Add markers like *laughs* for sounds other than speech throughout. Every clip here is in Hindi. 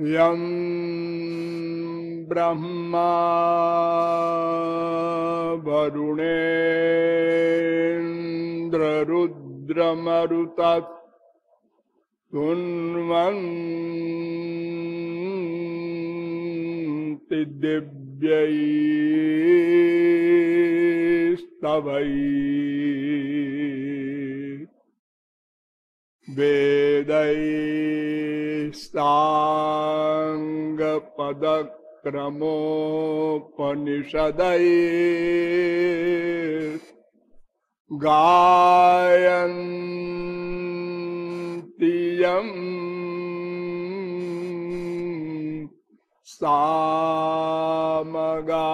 यं ब्रह्मा वरुणेन्द्ररुद्रमरुतत् तुन्वन्ति दिव्यैस्तवै। वेदैस्ताङ्गपदक्रमोपनिषदै गायन्ति यम् सामगा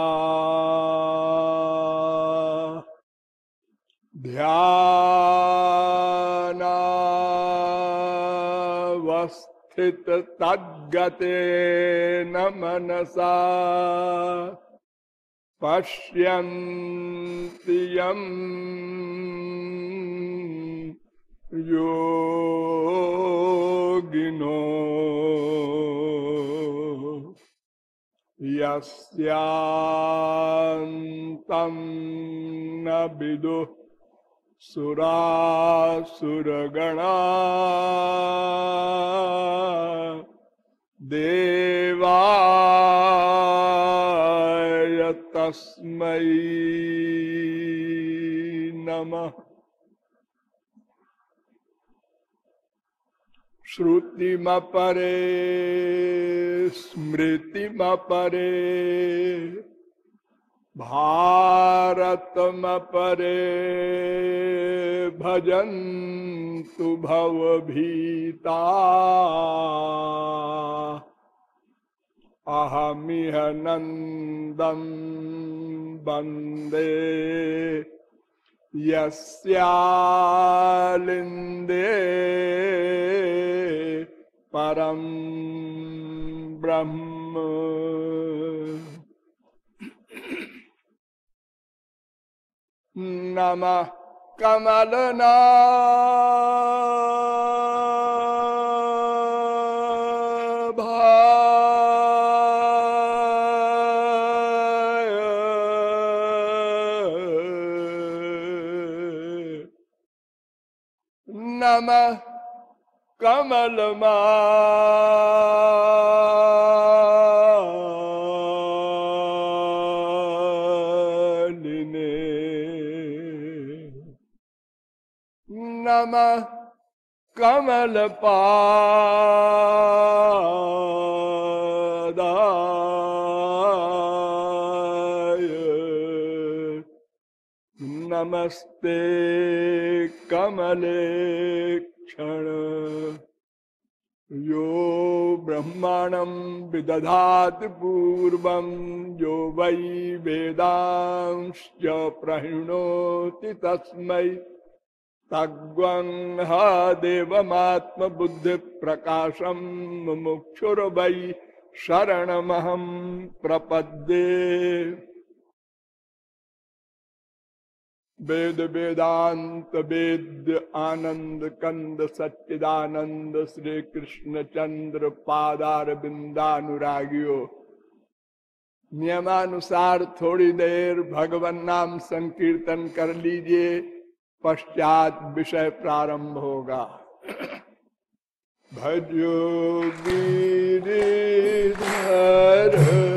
ध्यानावस्थित तद्गते न मनसा। पश्यन्ति यम् योगिनो। यस्यान्तं न विदुः। सुरासुरगणा देवाय तस्मै नमः। श्रुतिमपरे स्मृतिमपरे भारतमपरे भजन्तु भवभीता। अहमिह नन्दं वंदे। यस्यालिन्दे परं ब्रह्म। नमः कमलना नमः कमलमा नमः कमलपादाय नमस्ते कमले क्षण यो ब्रह्माणं विदधाति पूर्वं यो वै वेदांश्च प्रणोति तस्मै। तग्वंह देवमात्मबुद्धि प्रकाशम मुमुक्षुर्वै शरणमहं प्रपद्ये। वेद वेदांत वेद आनंद कंद सच्चिदानंद श्री कृष्ण चंद्र पादार बिंदानुरागियो। नियमानुसार थोड़ी देर भगवान नाम संकीर्तन कर लीजिए। पश्चात विषय प्रारंभ होगा। भजो गिरिधर गोविंद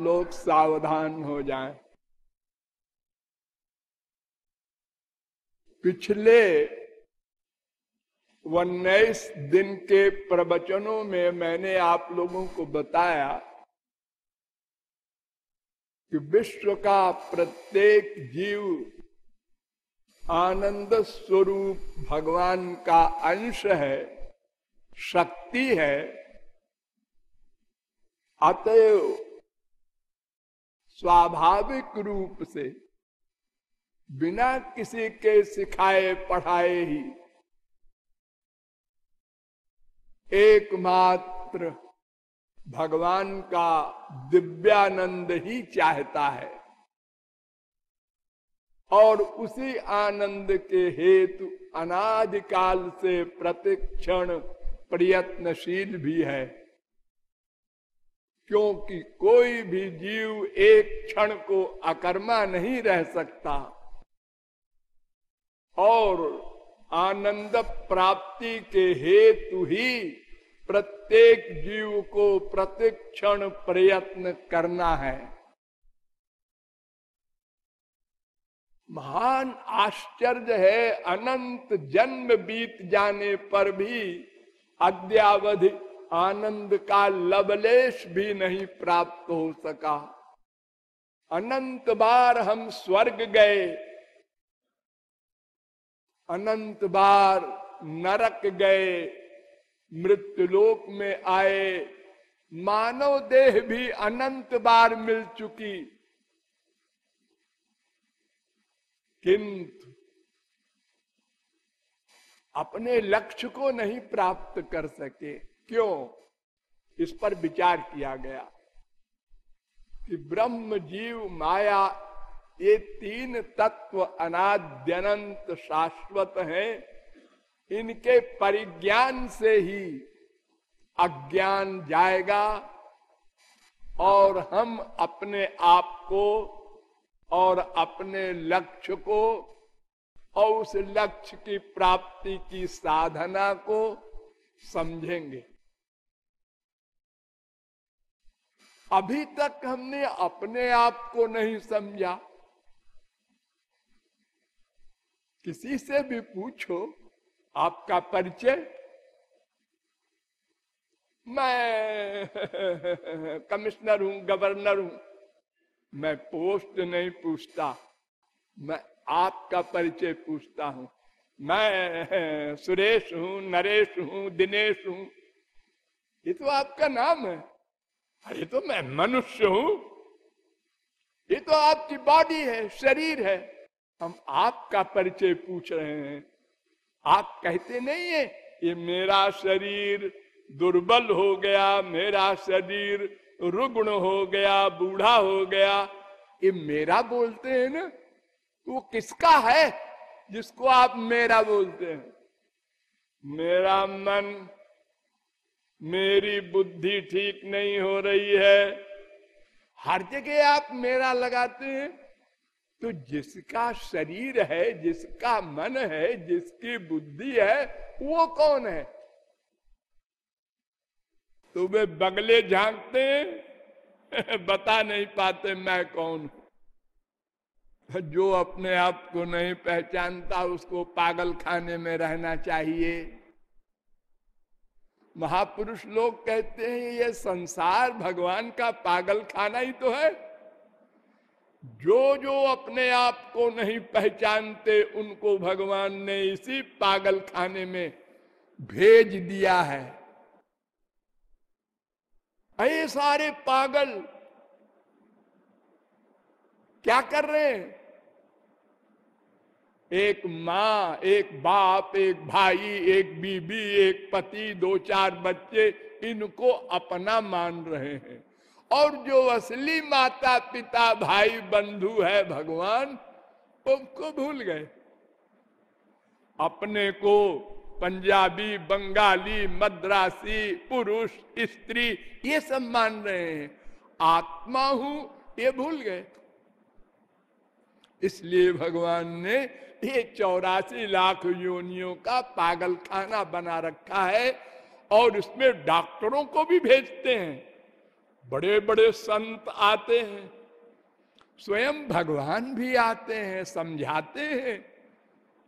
लोग सावधान हो जाएँ। पिछले उन्नीस दिन के प्रवचनों में मैंने आप लोगों को बताया कि विश्व का प्रत्येक जीव आनंद स्वरूप भगवान का अंश है, शक्ति है अतएव स्वाभाविक रूप से बिना किसी के सिखाए पढ़ाए ही एकमात्र भगवान का दिव्यानंद ही चाहता है और उसी आनंद के हेतु अनादिकाल से प्रतिक्षण प्रयत्नशील भी है। क्योंकि कोई भी जीव एक क्षण को अकर्मा नहीं रह सकता। और आनंद प्राप्ति के हेतु ही प्रत्येक जीव को प्रतिक्षण प्रयत्न करना है। महान आश्चर्य है, अनंत जन्म बीत जाने पर भी अद्यावधि आनंद का लवलेश भी नहीं प्राप्त हो सका। अनंत बार हम स्वर्ग गए। अनंत बार नरक गए। मृत्युलोक में आए। मानव देह भी अनंत बार मिल चुकी। किंतु अपने लक्ष्य को नहीं प्राप्त कर सके। क्यों इस पर विचार किया गया कि ब्रह्म जीव माया ये तीन तत्व अनाद्यनंत शाश्वत हैं। इनके परिज्ञान से ही अज्ञान जाएगा और हम अपने आप को और अपने लक्ष्य को और उस लक्ष्य की प्राप्ति की साधना को समझेंगे। अभी तक हमने अपने आप को नहीं समझा। किसी से भी पूछो, आपका परिचय? मैं *laughs* कमिश्नर हूँ, गवर्नर हूँ। मैं पोस्ट नहीं पूछता, मैं आपका परिचय पूछता हूँ। मैं *laughs* सुरेश हूँ, नरेश हूँ, दिनेश हूँ। ये तो आपका नाम है। अरे तो मैं मनुष्य हूँ। ये तो आपकी बॉडी है, शरीर है। हम आपका परिचय पूछ रहे हैं। आप कहते नहीं है ये मेरा शरीर दुर्बल हो गया, मेरा शरीर रुग्ण हो गया, बूढ़ा हो गया। ये मेरा बोलते हैं ना वो किसका है जिसको आप मेरा बोलते हैं? मेरा मन मेरी बुद्धि ठीक नहीं हो रही है। हर जगह आप मेरा लगाते हैं। तो जिसका शरीर है, जिसका मन है, जिसकी बुद्धि है, वो कौन है? तो वे बगले झांकते *laughs* बता नहीं पाते मैं कौन हूँ। जो अपने आप को नहीं पहचानता, उसको पागल खाने में रहना चाहिए। महापुरुष लोग कहते हैं, ये संसार भगवान का पागल खाना ही तो है। जो जो अपने आप को नहीं पहचानते, उनको भगवान ने इसी पागल खाने में भेज दिया है। अरे सारे पागल क्या कर रहे हैं? एक माँ, एक बाप, एक भाई, एक बीबी, एक पति, दो चार बच्चे, इनको अपना मान रहे हैं। और जो असली माता पिता भाई बंधु है भगवान, उनको भूल गए। अपने को पंजाबी, बंगाली, मद्रासी, पुरुष, स्त्री, ये सब मान रहे हैं। आत्मा हूँ, ये भूल गए। इसलिए भगवान ने ये चौरासी लाख योनियों का पागल खाना बना रखा है और इसमें डॉक्टरों को भी भेजते हैं। बड़े बड़े संत आते हैं, स्वयं भगवान भी आते हैं, समझाते हैं।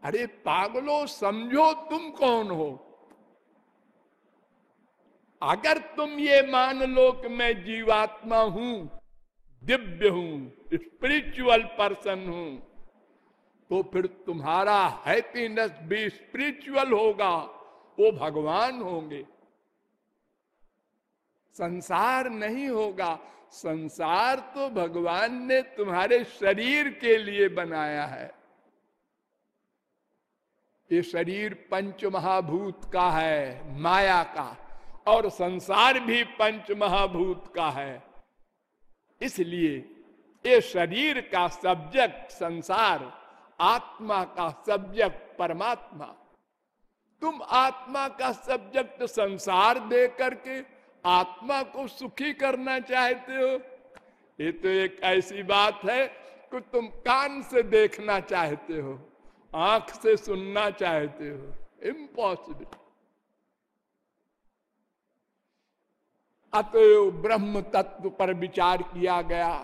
अरे पागलो, समझो तुम कौन हो? अगर तुम ये मान लो कि मैं जीवात्मा हूँ, दिव्य हूँ स्पिरिचुअल पर्सन हूँ तो फिर तुम्हारा हैप्पीनेस भी स्पिरिचुअल होगा, वो भगवान होंगे। संसार नहीं होगा, संसार तो भगवान ने तुम्हारे शरीर के लिए बनाया है। ये शरीर पंच महाभूत का है, माया का, और संसार भी पंच महाभूत का है। इसलिए ये शरीर का सब्जेक्ट संसार आत्मा का सब्जेक्ट परमात्मा। तुम आत्मा का सब्जेक्ट संसार दे करके आत्मा को सुखी करना चाहते हो? ये तो एक ऐसी बात है कि तुम कान से देखना चाहते हो, आँख से सुनना चाहते हो। इम्पॉसिबल अतएव ब्रह्म तत्व पर विचार किया गया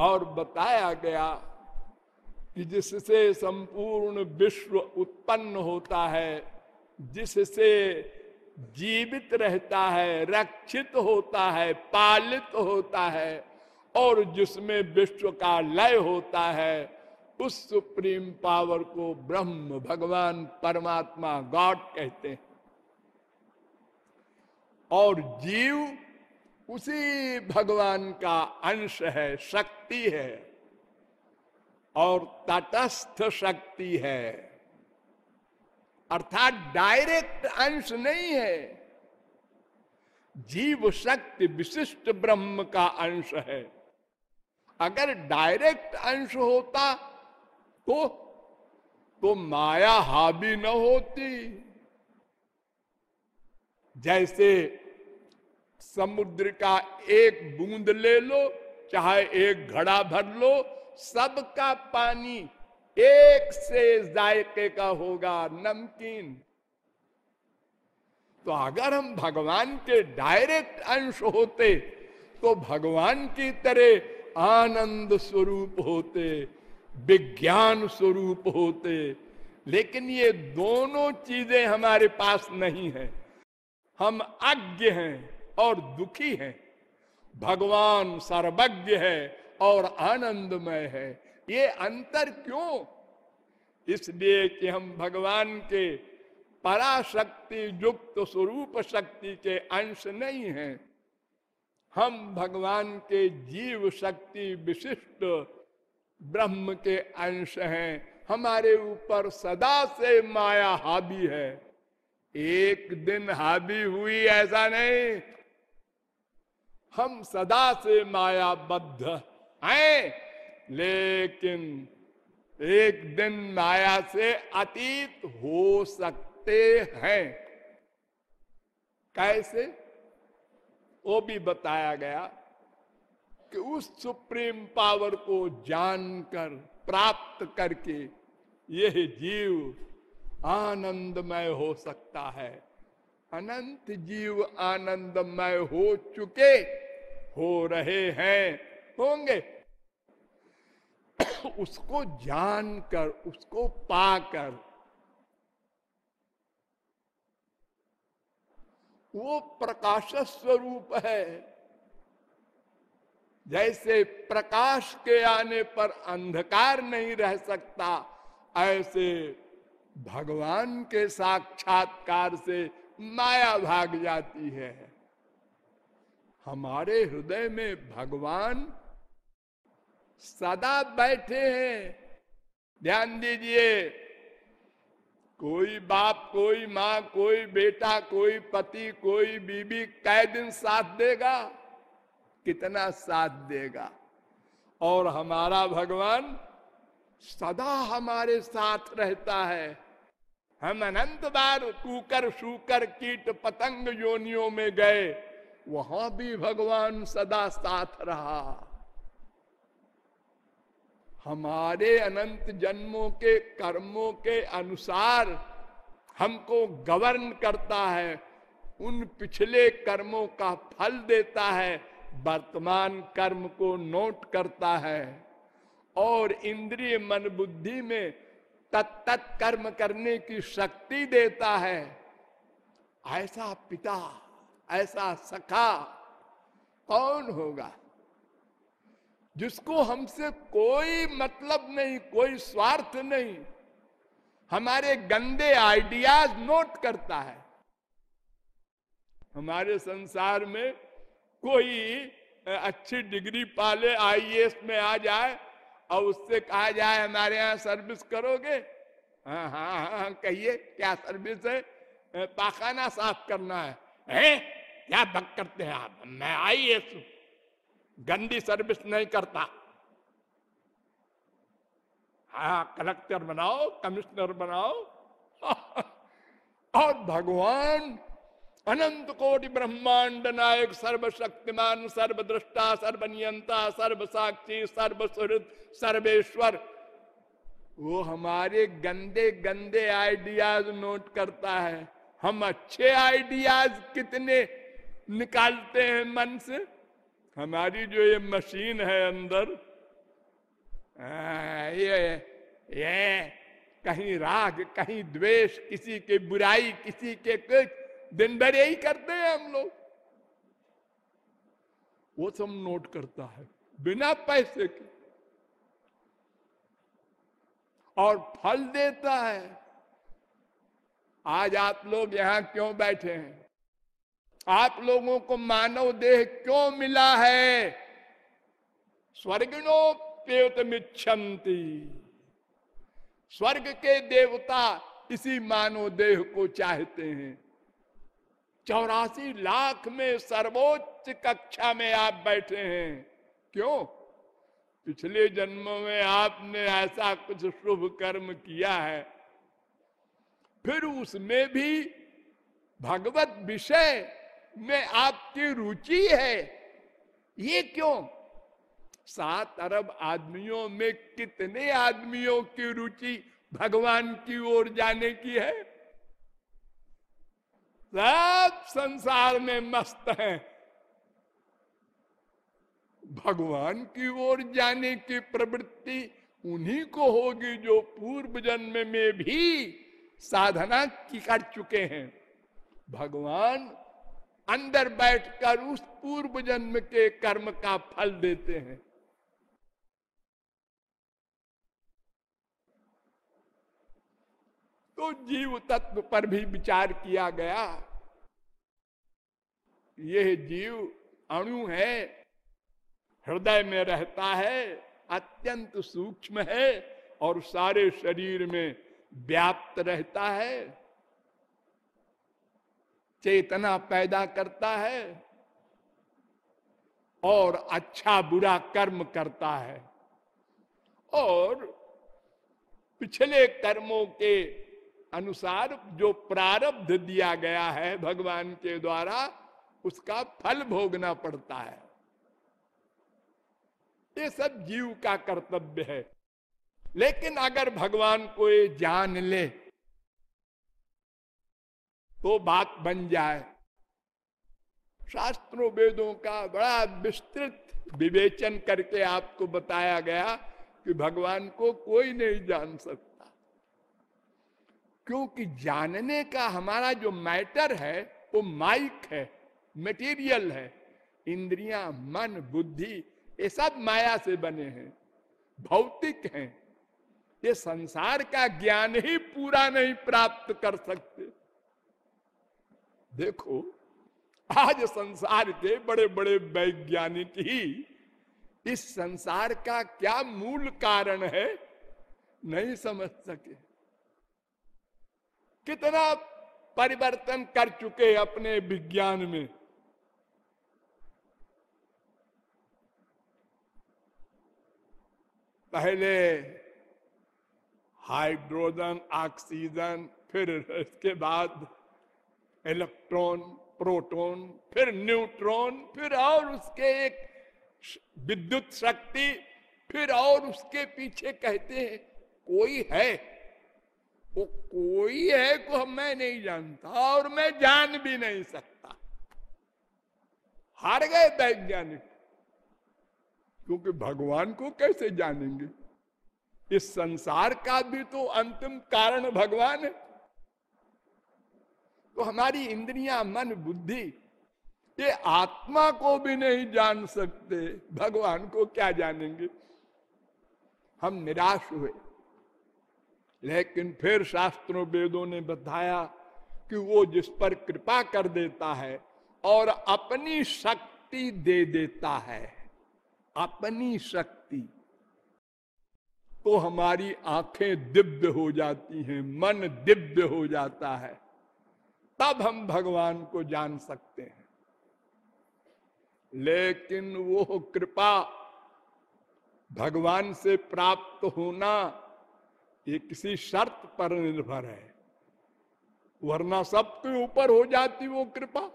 और बताया गया कि जिससे संपूर्ण विश्व उत्पन्न होता है, जिससे जीवित रहता है, रक्षित होता है, पालित होता है, और जिसमें विश्व का लय होता है, उस सुप्रीम पावर को ब्रह्म भगवान परमात्मा गॉड कहते हैं। और जीव उसी भगवान का अंश है, शक्ति है। और तटस्थ शक्ति है। अर्थात डायरेक्ट अंश नहीं है। जीव शक्ति विशिष्ट ब्रह्म का अंश है। अगर डायरेक्ट अंश होता तो तो माया हावी न होती। जैसे समुद्र का एक बूंद ले लो, चाहे एक घड़ा भर लो सबका पानी एक से जायके का होगा, नमकीन। तो अगर हम भगवान के डायरेक्ट अंश होते तो भगवान की तरह आनंद स्वरूप होते, विज्ञान स्वरूप होते। लेकिन ये दोनों चीज़ें हमारे पास नहीं है। हम अज्ञ हैं और दुखी हैं। भगवान सर्वज्ञ है और आनंदमय है। ये अंतर क्यों? इसलिए कि हम भगवान के पराशक्ति, युक्त स्वरूप शक्ति के अंश नहीं हैं। हम भगवान के जीव शक्ति विशिष्ट ब्रह्म के अंश हैं। हमारे ऊपर सदा से माया हावी है। एक दिन हावी हुई, ऐसा नहीं। हम सदा से माया मायाबद्ध हैं लेकिन एक दिन माया से अतीत हो सकते हैं। कैसे? वो भी बताया गया कि उस सुप्रीम पावर को जानकर, प्राप्त करके यह जीव आनंदमय हो सकता है। अनंत जीव आनंदमय हो चुके, हो रहे हैं। होंगे। *coughs* उसको जानकर, उसको पाकर, वो प्रकाश स्वरूप है। जैसे प्रकाश के आने पर अंधकार नहीं रह सकता, ऐसे भगवान के साक्षात्कार से माया भाग जाती है। हमारे हृदय में भगवान सदा बैठे हैं। ध्यान दीजिए, कोई बाप, कोई माँ, कोई बेटा, कोई पति, कोई बीबी कै दिन साथ देगा? कितना साथ देगा? और हमारा भगवान सदा हमारे साथ रहता है। हम अनंत बार कुकर, शुकर, कीट, पतंग योनियों में गए, वहाँ भी भगवान सदा साथ रहा। हमारे अनंत जन्मों के कर्मों के अनुसार हमको गवर्न करता है, उन पिछले कर्मों का फल देता है, वर्तमान कर्म को नोट करता है। और इंद्रिय मन बुद्धि में तत्त कर्म करने की शक्ति देता है। ऐसा पिता, ऐसा सखा कौन होगा? जिसको हमसे कोई मतलब नहीं कोई स्वार्थ नहीं हमारे गंदे आइडियाज़ नोट करता है। हमारे संसार में कोई अच्छी डिग्री पाले आईएएस में आ जाए और उससे कहा जाए हमारे यहाँ सर्विस करोगे? हाँ हाँ हाँ, कहिए क्या सर्विस है? पाखाना साफ़ करना है, है? क्या बक करते हैं आप? मैं आईएएस हूँ। गंदी सर्विस नहीं करता। हा, कलेक्टर बनाओ, कमिश्नर बनाओ। और भगवान, अनंत कोटि ब्रह्मांड नायक, सर्वशक्तिमान, सर्वद्रष्टा, सर्वनियंता सर्व साक्षी सर्व सुहृद सर्वेश्वर, वो हमारे गंदे गंदे आइडियाज़ नोट करता है। हम अच्छे आइडियाज़ कितने निकालते हैं मन से? हमारी जो ये मशीन है अंदर आ, ये ये कहीं राग कहीं द्वेष किसी के बुराई किसी के कुछ दिन भर यही करते हैं हम लोग। वो सब नोट करता है बिना पैसे के। और फल देता है। आज आप लोग यहाँ क्यों बैठे हैं? आप लोगों को मानव देह क्यों मिला है? स्वर्गिणोप्योतमिच्छन्ति स्वर्ग के देवता इसी मानव देह को चाहते हैं। चौरासी लाख में सर्वोच्च कक्षा में आप बैठे हैं। क्यों? पिछले जन्मों में आपने ऐसा कुछ शुभ कर्म किया है। फिर उसमें भी भगवत विषय में आपकी रुचि है। ये क्यों? सात अरब आदमियों में कितने आदमियों की रुचि भगवान की ओर जाने की है? सब संसार में मस्त हैं। भगवान की ओर जाने की प्रवृत्ति उन्हीं को होगी जो पूर्व जन्म में भी साधना की कर चुके हैं। भगवान अंदर बैठकर उस पूर्व जन्म के कर्म का फल देते हैं। तो जीव तत्व पर भी विचार किया गया। यह जीव अणु है, हृदय में रहता है, अत्यंत सूक्ष्म है और सारे शरीर में व्याप्त रहता है। चेतना पैदा करता है और अच्छा बुरा कर्म करता है। और पिछले कर्मों के अनुसार जो प्रारब्ध दिया गया है भगवान के द्वारा, उसका फल भोगना पड़ता है। ये सब जीव का कर्तव्य है। लेकिन अगर भगवान को ये जान ले तो बात बन जाए। शास्त्रों वेदों का बड़ा विस्तृत विवेचन करके आपको बताया गया कि भगवान को कोई नहीं जान सकता। क्योंकि जानने का हमारा जो मैटर है, वो माइक है, मटेरियल है, इंद्रियाँ, मन, बुद्धि, ये सब माया से बने हैं, भौतिक हैं। ये संसार का ज्ञान ही पूरा नहीं प्राप्त कर सकते। देखो, आज संसार के बड़े बड़े वैज्ञानिक ही इस संसार का क्या मूल कारण है, नहीं समझ सके। कितना परिवर्तन कर चुके अपने विज्ञान में। पहले हाइड्रोजन, ऑक्सीजन, फिर इसके बाद इलेक्ट्रॉन प्रोटॉन फिर न्यूट्रॉन फिर और उसके एक विद्युत शक्ति, फिर और उसके पीछे कहते हैं, कोई है? वो कोई है को मैं नहीं जानता और मैं जान भी नहीं सकता। हार गए वैज्ञानिक, क्योंकि भगवान को कैसे जानेंगे? इस संसार का भी तो अंतिम कारण भगवान है। तो हमारी इंद्रियाँ, मन, बुद्धि, ये आत्मा को भी नहीं जान सकते। भगवान को क्या जानेंगे? हम निराश हुए। लेकिन फिर शास्त्रों वेदों ने बताया कि वो जिस पर कृपा कर देता है और अपनी शक्ति दे देता है। अपनी शक्ति। तो हमारी आँखें दिव्य हो जाती हैं, मन दिव्य हो जाता है। तब हम भगवान को जान सकते हैं। लेकिन वो कृपा भगवान से प्राप्त होना ये किसी शर्त पर निर्भर है। वरना सबके ऊपर हो जाती वो कृपा।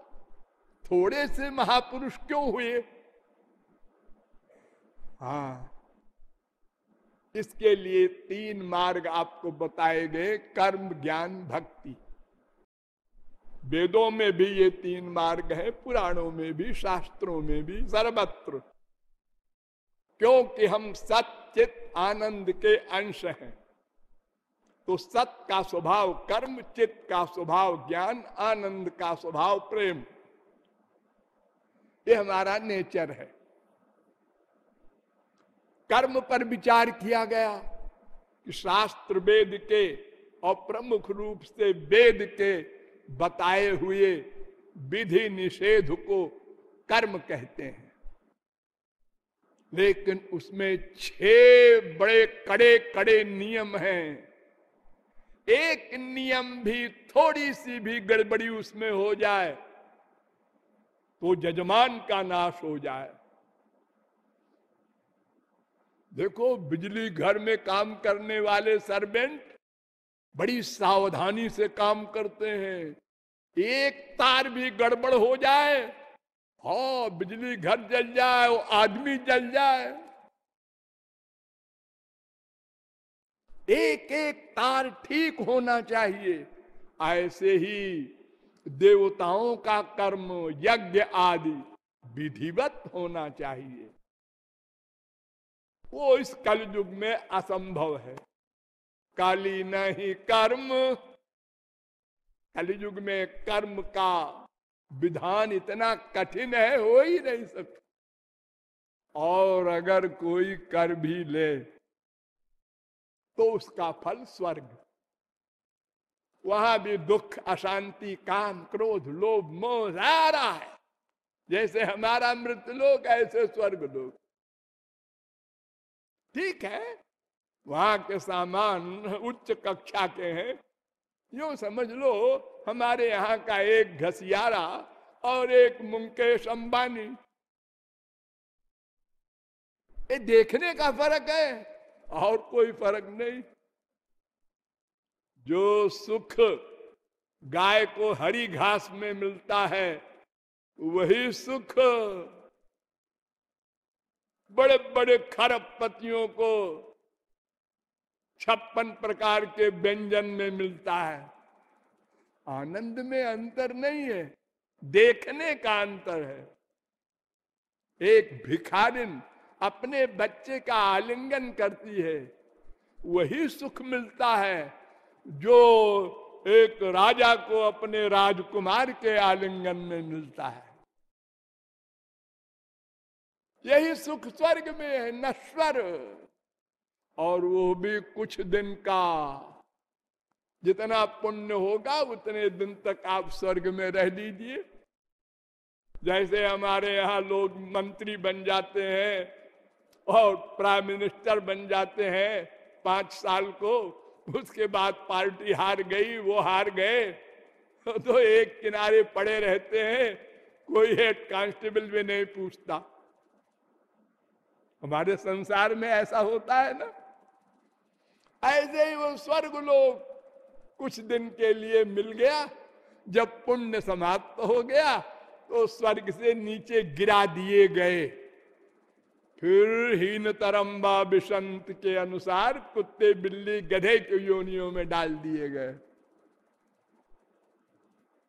थोड़े से महापुरुष क्यों हुए? हाँ। इसके लिए तीन मार्ग आपको बताए गए, कर्म, ज्ञान, भक्ति। वेदों में भी ये तीन मार्ग है, पुराणों में भी, शास्त्रों में भी, सर्वत्र। क्योंकि हम सचित आनंद के अंश हैं। तो सत का स्वभाव कर्म चित्त का स्वभाव ज्ञान, आनंद का स्वभाव प्रेम। ये हमारा नेचर है। कर्म पर विचार किया गया कि शास्त्र वेद के और प्रमुख रूप से वेद के बताए हुए विधि निषेध को कर्म कहते हैं। लेकिन उसमें छह बड़े कड़े कड़े नियम हैं। एक नियम भी थोड़ी सी भी गड़बड़ी उसमें हो जाए तो जजमान का नाश हो जाए। देखो, बिजली घर में काम करने वाले सर्वेंट बड़ी सावधानी से काम करते हैं। एक तार भी गड़बड़ हो जाए, हा, बिजली घर जल जाए, वो आदमी जल जाए। एक एक तार ठीक होना चाहिए। ऐसे ही देवताओं का कर्म, यज्ञ आदि विधिवत होना चाहिए। वो इस कलयुग में असंभव है। काली नहीं कर्म। कलयुग में कर्म का विधान इतना कठिन है, हो ही नहीं सकता। और अगर कोई कर भी ले तो उसका फल स्वर्ग। वहाँ भी दुख, अशांति, काम, क्रोध, लोभ, मोह रहा है। जैसे हमारा मृत लोग, ऐसे स्वर्ग लोग। ठीक है? वहाँ के सामान उच्च कक्षा के हैं। यो समझ लो, हमारे यहाँ का एक घसियारा और एक मुंकेश अंबानी। ये देखने का फ़र्क है, और कोई फ़र्क नहीं। जो सुख गाय को हरी घास में मिलता है, वही सुख बड़े बड़े खरबपतियों को छप्पन प्रकार के व्यंजन में मिलता है। आनंद में अंतर नहीं है, देखने का अंतर है। एक भिखारिन अपने बच्चे का आलिंगन करती है, वही सुख मिलता है जो एक राजा को अपने राजकुमार के आलिंगन में मिलता है। यही सुख स्वर्ग में है नश्वर और वो भी कुछ दिन का। जितना पुण्य होगा, उतने दिन तक आप स्वर्ग में रह लीजिए। जैसे हमारे यहाँ लोग मंत्री बन जाते हैं और प्राइम मिनिस्टर बन जाते हैं पाँच साल को, उसके बाद पार्टी हार गई, वो हार गए। तो एक किनारे पड़े रहते हैं, कोई हेड कांस्टेबल भी नहीं पूछता। हमारे संसार में ऐसा होता है ना? ऐसे ही वो स्वर्ग लोग कुछ दिन के लिए मिल गया। जब पुण्य समाप्त हो गया तो स्वर्ग से नीचे गिरा दिए गए। फिर हीन तरम्बा बिशंत के अनुसार कुत्ते बिल्ली गधे के योनियों में डाल दिए गए।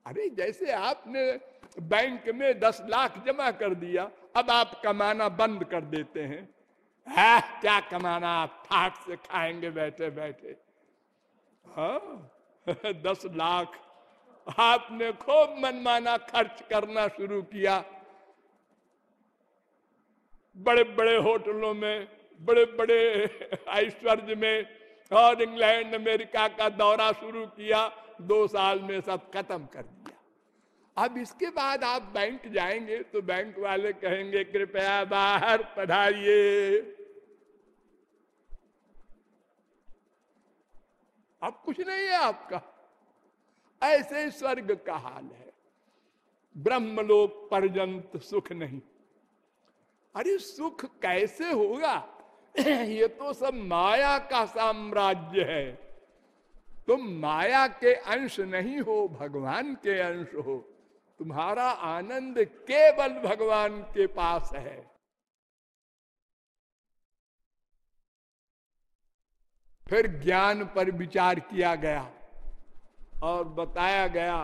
अरे, जैसे आपने बैंक में दस लाख जमा कर दिया, अब आप कमाना बंद कर देते हैं। है? क्या कमाना? आप से खाएँगे बैठे बैठे। हाँ *laughs* दस लाख। आपने खूब मनमाना खर्च करना शुरू किया। बड़े बड़े होटलों में बड़े बड़े ऐश्वर्य में और इंग्लैंड, अमेरिका का दौरा शुरू किया। दो साल में सब खत्म कर दिया। अब इसके बाद आप बैंक जाएँगे तो बैंक वाले कहेंगे, कृपया बाहर पढ़ाइए। अब कुछ नहीं है आपका। ऐसे स्वर्ग का हाल है। ब्रह्मलोक पर्यंत सुख नहीं। अरे, सुख कैसे होगा? *clears throat* ये तो सब माया का साम्राज्य है। तुम माया के अंश नहीं हो, भगवान के अंश हो। तुम्हारा आनंद केवल भगवान के पास है। फिर ज्ञान पर विचार किया गया और बताया गया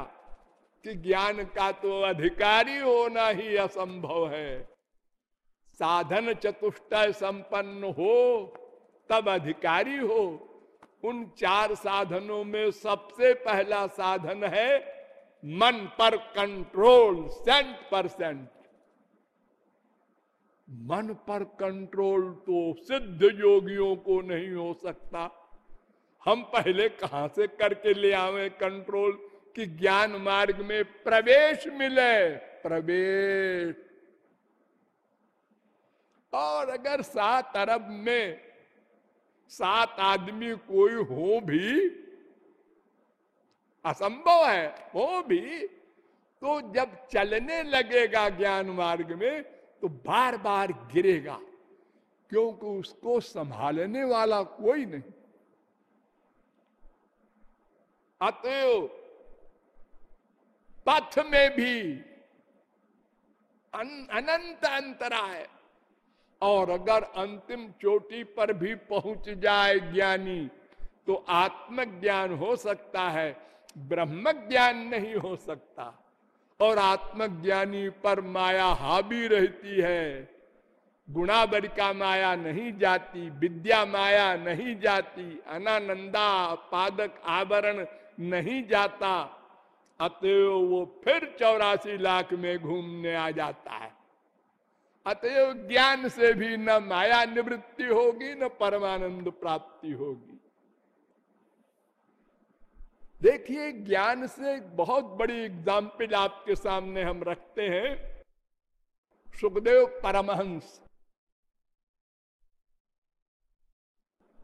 कि ज्ञान का तो अधिकारी होना ही असंभव है। साधन चतुष्टय संपन्न हो, तब अधिकारी हो। उन चार साधनों में सबसे पहला साधन है, मन पर कंट्रोल सेंट परसेंट मन पर कंट्रोल तो सिद्ध योगियों को नहीं हो सकता। हम पहले कहाँ से करके ले आवे कंट्रोल? कि ज्ञान मार्ग में प्रवेश मिले, प्रवेश। और अगर सात अरब में सात आदमी कोई हो भी, असंभव है, हो भी तो जब चलने लगेगा ज्ञान मार्ग में तो बार बार गिरेगा क्योंकि उसको संभालने वाला कोई नहीं। अतएव पथ में भी अन, अनंत अंतराय और अगर अंतिम चोटी पर भी पहुँच जाए ज्ञानी तो आत्मज्ञान हो सकता है ब्रह्म ज्ञान नहीं हो सकता। और आत्मज्ञानी पर माया हावी रहती है। गुणावरिका माया नहीं जाती, विद्या माया नहीं जाती, अनानंदा पादक आवरण नहीं जाता, अतएव वो फिर चौरासी लाख में घूमने आ जाता है। अतएव ज्ञान से भी न माया निवृत्ति होगी, न परमानंद प्राप्ति होगी। देखिए, ज्ञान से बहुत बड़ी एग्ज़ाम्पल आपके सामने हम रखते हैं। सुखदेव परमहंस।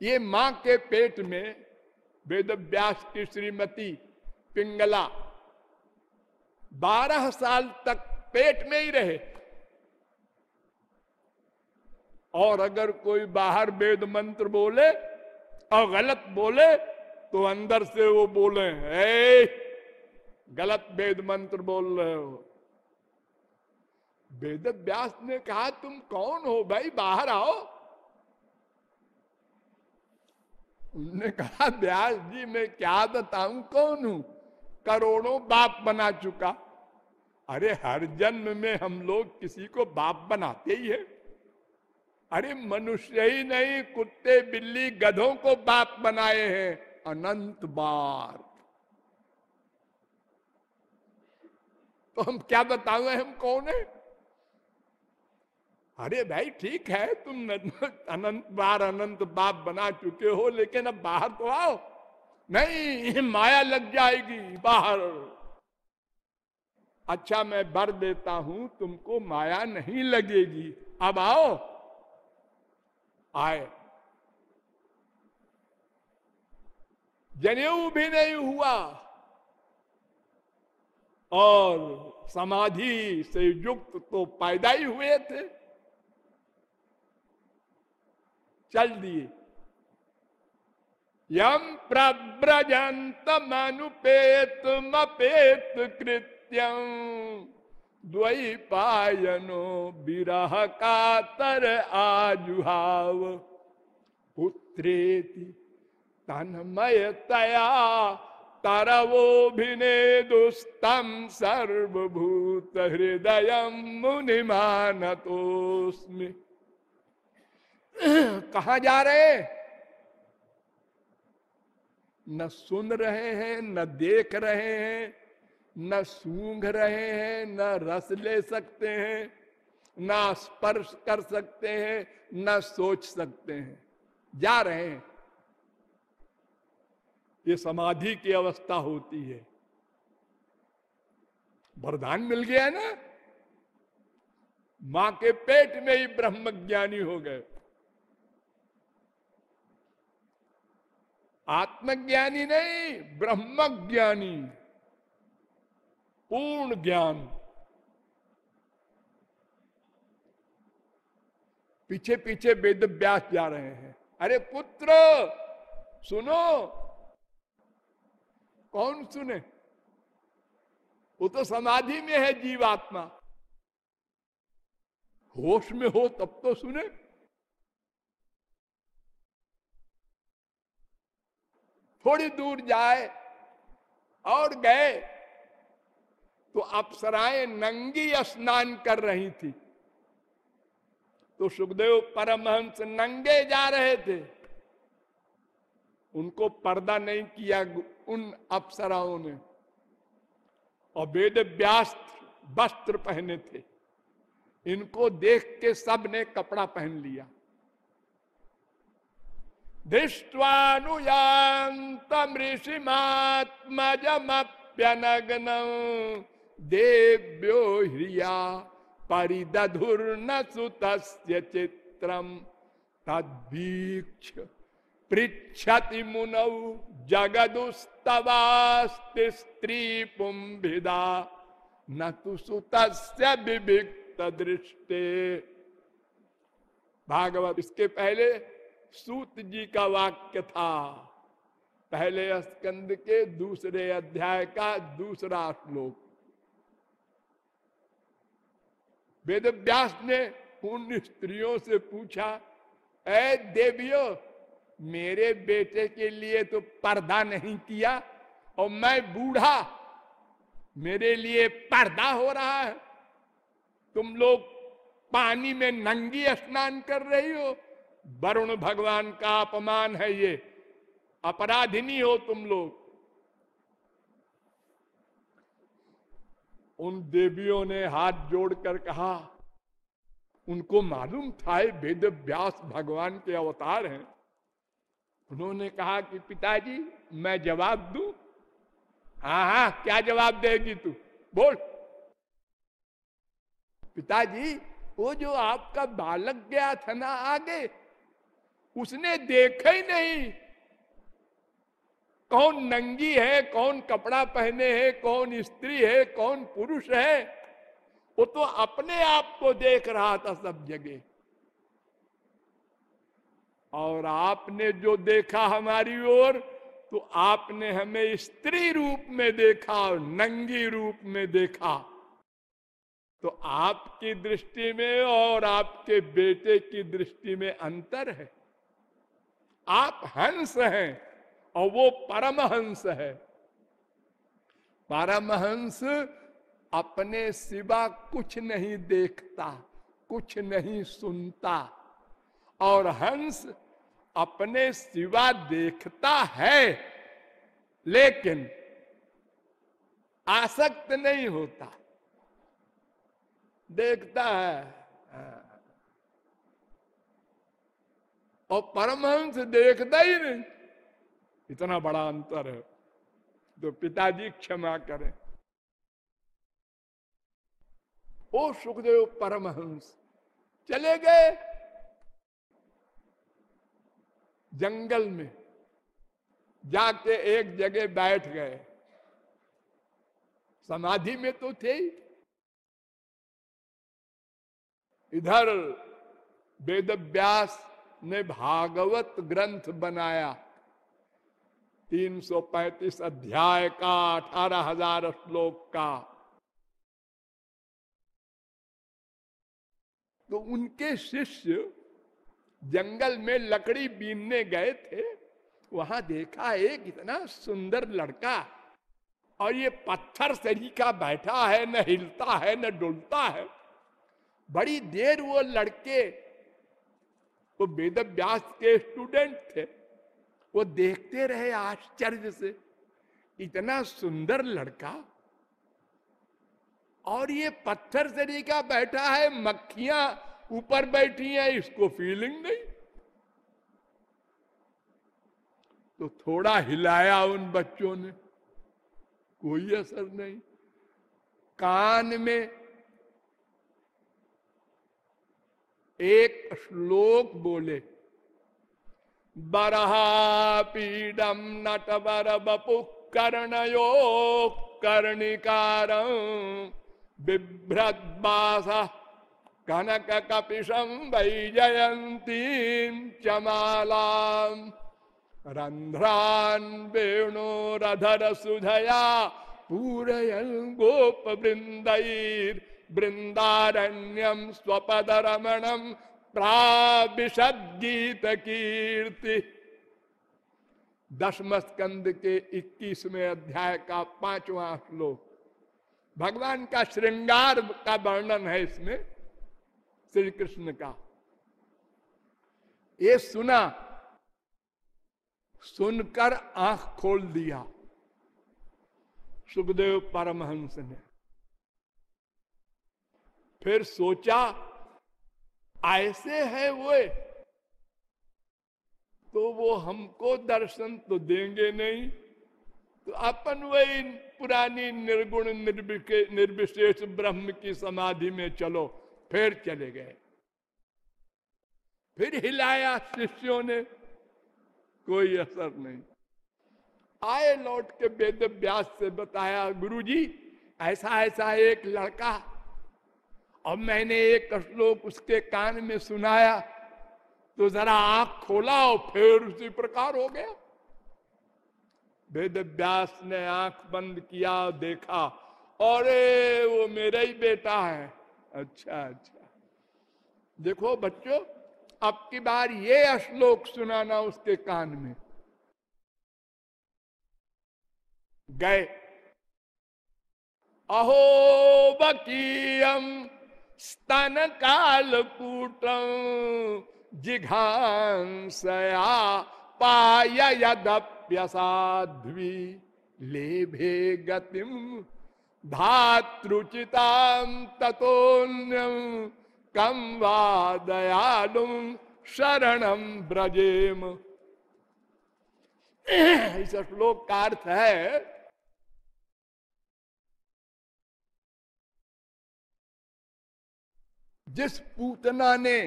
ये माँ के पेट में वेद व्यास की श्रीमती पिंगला बारह साल तक पेट में ही रहे। और अगर कोई बाहर वेद मंत्र बोले और गलत बोले तो अंदर से वो बोले है गलत वेद मंत्र बोल रहे हो। वेद व्यास ने कहा, तुम कौन हो भाई? बाहर आओ। उन्होंने कहा, व्यास जी, मैं क्या बताऊँ? कौन हूँ? करोड़ों बाप बना चुका। अरे, हर जन्म में हम लोग किसी को बाप बनाते ही है। अरे, मनुष्य ही नहीं, कुत्ते, बिल्ली, गधों को बाप बनाए हैं। अनंत बार। तो हम क्या बताओ हम कौन है? अरे भाई, ठीक है, तुम अनंत बार, अनंत बाप बना चुके हो, लेकिन अब बाहर तो आओ। नहीं माया लग जाएगी, बाहर। अच्छा मैं बर देता हूँ, तुमको माया नहीं लगेगी। अब आओ। आए। जनेऊ भी नहीं हुआ। और समाधि से युक्त तो पैदा ही हुए थे। चल दिए। यम प्रव्रजंत मनुपेत मपेत कृत्यम द्वई पायनो विरह का तर आजुहाव। पुत्रेति तन्मयतया तरवोभिने दुस्तम सर्वभूत हृदय मुनिमानतोस्मि कहा जा रहे न सुन रहे हैं, न देख रहे हैं, न सूंघ रहे हैं, न रस ले सकते हैं, न स्पर्श कर सकते हैं, न सोच सकते हैं। जा रहे हैं। ये समाधि की अवस्था होती है। वरदान मिल गया ना? माँ के पेट में ही ब्रह्म ज्ञानी हो गए। आत्मज्ञानी नहीं ब्रह्म ज्ञानी पूर्ण ज्ञान। पीछे पीछे वेद व्यास जा रहे हैं। अरे पुत्र, सुनो कौन सुने? वो तो समाधि में है जीवात्मा। होश में हो तब तो सुने। थोड़ी दूर जाए और गए तो अप्सराएँ नंगी स्नान कर रही थी। तो सुखदेव परमहंस नंगे जा रहे थे। उनको पर्दा नहीं किया उन अप्सराओं ने और वेद व्यास वस्त्र पहने थे। इनको देख के सबने कपड़ा पहन लिया। दृष्टवानुयांतम ऋषिमात्मजमप्यनग्न देव्यो ह्रिया परिदधुर्न सुत चित्रम तदीक्ष पृछति मुनौ जगदुस्तवास्ति स्त्री पुंभिदा। न तो सुत विभिक्त दृष्टे। भागवत, इसके पहले सूत जी का वाक्य था। पहले स्कंद के दूसरे अध्याय का दूसरा श्लोक। वेद व्यास ने उन स्त्रियों से पूछा, ऐ देवियों मेरे बेटे के लिए तो पर्दा नहीं किया और मैं बूढ़ा। मेरे लिए पर्दा हो रहा है। तुम लोग पानी में नंगी स्नान कर रही हो। वरुण भगवान का अपमान है ये। अपराधिनी हो तुम लोग। उन देवियों ने हाथ जोड़कर कहा, उनको मालूम था वेद व्यास भगवान के अवतार हैं। उन्होंने कहा कि पिताजी, मैं जवाब दू? हाँ हाँ क्या जवाब देगी तू? बोल। पिताजी, वो जो आपका बालक गया था ना आगे, उसने देखा ही नहीं। कौन नंगी है, कौन कपड़ा पहने है, कौन स्त्री है, कौन पुरुष है, वो तो अपने आप को देख रहा था सब जगह। और आपने जो देखा हमारी ओर तो आपने हमें स्त्री रूप में देखा और नंगी रूप में देखा। तो आपकी दृष्टि में और आपके बेटे की दृष्टि में अंतर है। आप हंस हैं और वो परमहंस है। परमहंस अपने सिवा कुछ नहीं देखता, कुछ नहीं सुनता। और हंस अपने सिवा देखता है। लेकिन आसक्त नहीं होता। देखता है। हाँ। और परमहंस देखता ही नहीं। इतना बड़ा अंतर है। तो पिताजी क्षमा करें। ओ सुखदेव परमहंस, चले गए। जंगल में जाके एक जगह बैठ गए। समाधि में तो थे इधर वेद व्यास ने भागवत ग्रंथ बनाया। 335 अध्याय का, अठारह हज़ार श्लोक का। तो उनके शिष्य जंगल में लकड़ी बीनने गए थे, वहाँ देखा एक इतना सुंदर लड़का, और ये पत्थर सरी का बैठा है, न हिलता है, न डुलता है। बड़ी देर वो लड़के, वो वेद व्यास के स्टूडेंट थे, वो देखते रहे आश्चर्य से, इतना सुंदर लड़का, और ये पत्थर सरी का बैठा है, मक्खियाँ ऊपर बैठी है, इसको फीलिंग नहीं। तो थोड़ा हिलाया उन बच्चों ने, कोई असर नहीं। कान में एक श्लोक बोले, बरहा पीडम नटवर बपु कर्ण कर्णयो कर्णिकार बिभ्रद्वास कनक कपिशम वैजयंती चमाला। रंध्रान वेणुरधर सुधया पूरयन गोप वृंदैर वृंदारण्यम स्वपद रमणम प्राविशद गीत कीर्ति दसम स्कंद के इक्कीसवें अध्याय का पांचवा श्लोक। भगवान का श्रृंगार का वर्णन है इसमें। श्री कृष्ण का ये सुना, सुनकर आँख खोल दिया, सुखदेव परमहंस ने। फिर सोचा, ऐसे है वो तो वो हमको दर्शन तो देंगे नहीं। तो अपन वही पुरानी निर्गुण निर्विशेष ब्रह्म की समाधि में चलो। फिर चले गए। फिर हिलाया शिष्यों ने, कोई असर नहीं। आए लौट के वेद व्यास से बताया, गुरुजी, ऐसा ऐसा एक लड़का और मैंने एक श्लोक उसके कान में सुनाया तो जरा आँख खोला और फिर उसी प्रकार हो गया। वेद व्यास ने आँख बंद किया, देखा और वो मेरा ही बेटा है। अच्छा अच्छा। देखो बच्चों, अब की बार ये श्लोक सुनाना उसके कान में। गए। अहो बकीयम स्तन काल कूटम जिघांसया पाय यदप्यसाध्वी लेभे गतिम धातृचिताम तथोन्यम कम वा दयालु शरणम ब्रजेम इस श्लोक का अर्थ है, जिस पूतना ने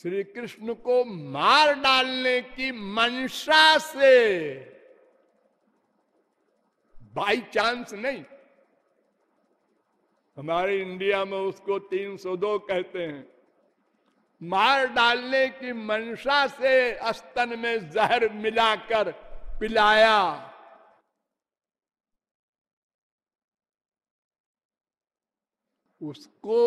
श्री कृष्ण को मार डालने की मंशा से बाई चांस नहीं। हमारे इंडिया में उसको 302 कहते हैं। मार डालने की मंशा से अस्तन में जहर मिलाकर पिलाया। उसको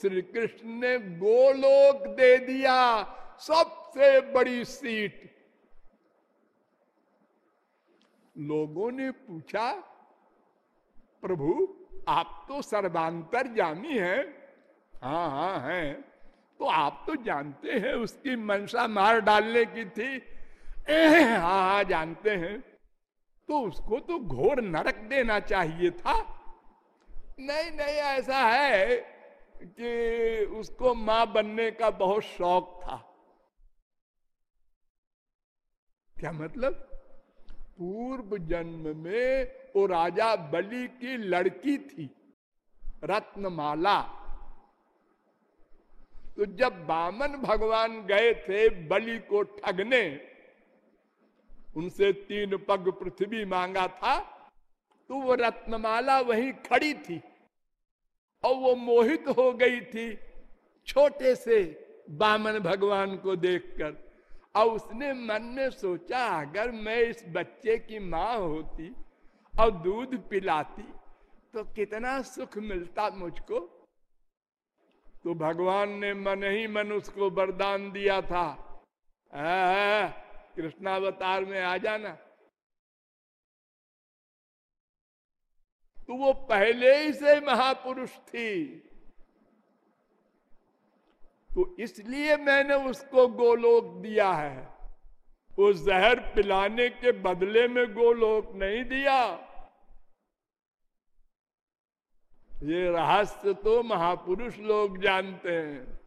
श्री कृष्ण ने गोलोक दे दिया, सबसे बड़ी सीट। लोगों ने पूछा, प्रभु, आप तो सर्वांतर जानी हैं। हाँ हाँ हैं। तो आप तो जानते हैं उसकी मंशा मार डालने की थी? हाँ हाँ जानते हैं। तो उसको तो घोर नरक देना चाहिए था? नहीं नहीं, ऐसा है कि उसको माँ बनने का बहुत शौक था। क्या मतलब? पूर्व जन्म में वो राजा बलि की लड़की थी, रत्नमाला। तो जब बामन भगवान गए थे बलि को ठगने, उनसे तीन पग पृथ्वी मांगा था तो वो रत्नमाला वहीं खड़ी थी। और वो मोहित हो गई थी छोटे से बामन भगवान को देखकर। और उसने मन में सोचा, अगर मैं इस बच्चे की माँ होती और दूध पिलाती तो कितना सुख मिलता मुझको। तो भगवान ने मन ही मन उसको वरदान दिया था। कृष्णावतार में आ जाना। तो वो पहले ही से महापुरुष थी। तो इसलिए मैंने उसको गोलोक दिया है। वो जहर पिलाने के बदले में गोलोक नहीं दिया। ये रहस्य तो महापुरुष लोग जानते हैं।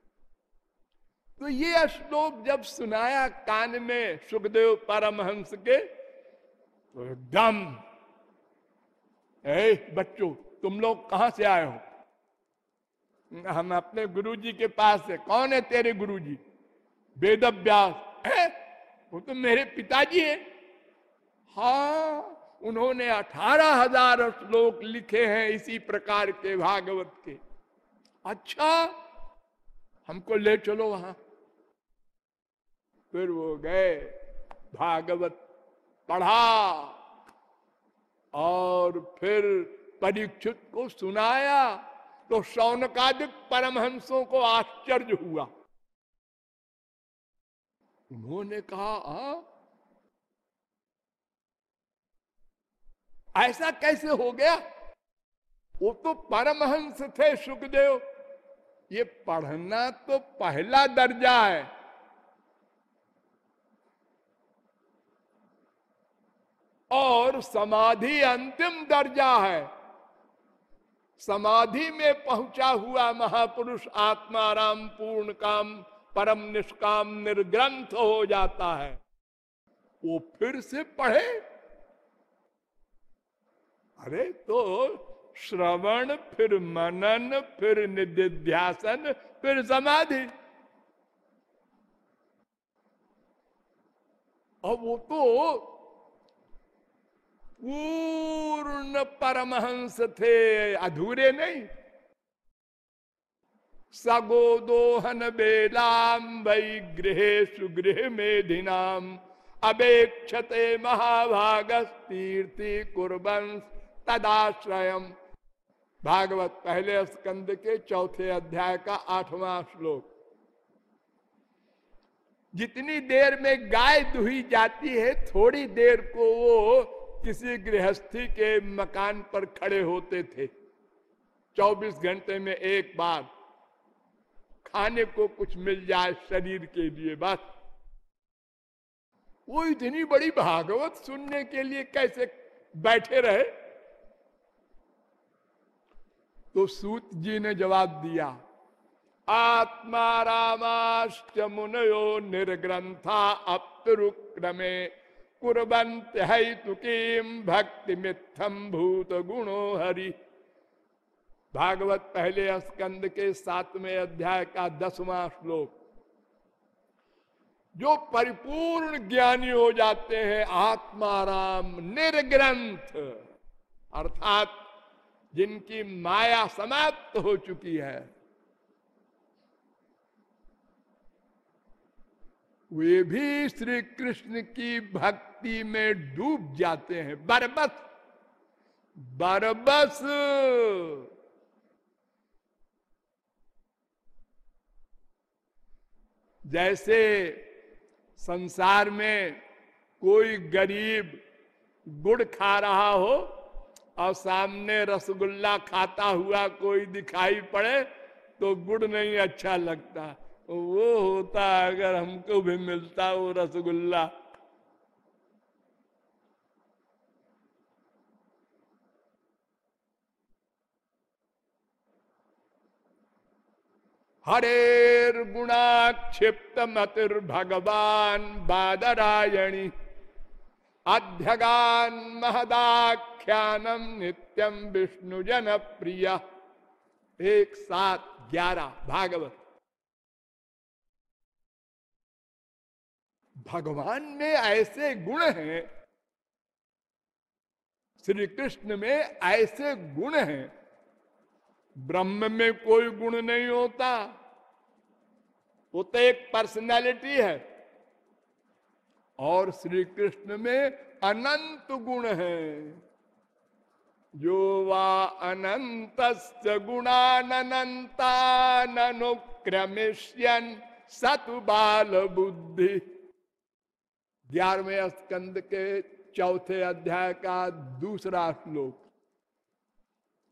तो ये श्लोक जब सुनाया कान में सुखदेव परमहंस के तो एकदम बच्चों, तुम लोग कहाँ से आए हो? हम अपने गुरुजी के पास है। कौन है तेरे गुरुजी? वेद व्यास है? वो तो मेरे पिताजी हैं। हाँ उन्होंने अठारह हज़ार श्लोक लिखे हैं इसी प्रकार के भागवत के। अच्छा हमको ले चलो वहाँ। फिर वो गए, भागवत पढ़ा। और फिर परीक्षित को सुनाया। तो शौनकादिक परमहंसों को आश्चर्य हुआ। उन्होंने कहा आ? ऐसा कैसे हो गया? वो तो परमहंस थे, सुखदेव। ये पढ़ना तो पहला दर्जा है। और समाधि अंतिम दर्जा है। समाधि में पहुँचा हुआ महापुरुष आत्माराम पूर्ण काम, परम निष्काम, निर्ग्रंथ हो जाता है। वो फिर से पढ़े। अरे तो श्रवण, फिर मनन, फिर निधिध्यासन, फिर समाधि। अब वो तो पूर्ण परमहंस थे, अधूरे नहीं। सगोदोहन बेलाम वही गृह सुगृह मेधिनाम अपेक्षते महाभाग तीर्थी कुरबंश तदाश्रय भागवत पहले स्कंद के चौथे अध्याय का आठवां श्लोक। जितनी देर में गाय दुही जाती है, थोड़ी देर को वो किसी गृहस्थी के मकान पर खड़े होते थे। 24 घंटे में एक बार खाने को कुछ मिल जाए शरीर के लिए, बस। वो इतनी बड़ी भागवत सुनने के लिए कैसे बैठे रहे? तो सूत जी ने जवाब दिया, आत्मा रामाष्ट मुनयो निर्ग्रंथा अपरुक्रमे कुरबंत है तुकीम भक्ति मिथम भूत गुणो हरि। भागवत पहले स्कंद के सातवें अध्याय का दसवां श्लोक। जो परिपूर्ण ज्ञानी हो जाते हैं आत्माराम निर्ग्रंथ, अर्थात जिनकी माया समाप्त हो चुकी है। वे भी श्री कृष्ण की भक्ति में डूब जाते हैं। बरबस बरबस। जैसे संसार में कोई गरीब गुड़ खा रहा हो और सामने रसगुल्ला खाता हुआ कोई दिखाई पड़े तो गुड़ नहीं अच्छा लगता। वो होता अगर हमको भी मिलता वो रसगुल्ला। हरेर गुणाक्षिप्त मतिर भगवान बादरायणी। अध्यगान महदाख्यानम नित्यम विष्णु जन प्रिय एक सात ग्यारह, भागवत। भगवान में ऐसे गुण हैं। श्री कृष्ण में ऐसे गुण हैं। ब्रह्म में कोई गुण नहीं होता। वो तो एक पर्सनैलिटी है। और श्री कृष्ण में अनंत गुण है। जो वा अनंत गुणानंतानुक्रमिष्यन सतु बाल बुद्धि ग्यारहवें स्कंद के चौथे अध्याय का दूसरा श्लोक।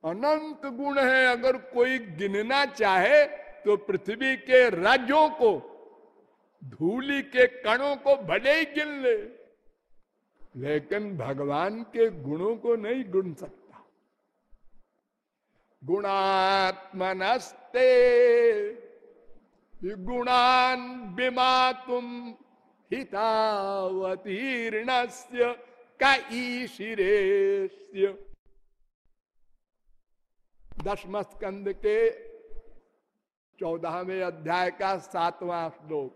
अनंत गुण है, अगर कोई गिनना चाहे तो पृथ्वी के राज्यों को, धूली के कणों को भले ही गिन ले, लेकिन भगवान के गुणों को नहीं गुण सकता। गुणात्मनस्ते गुणान बिमा तुम हितावतीर्ण का ईशिरेस्य दसम स्कंद के चौदहवें अध्याय का सातवां श्लोक।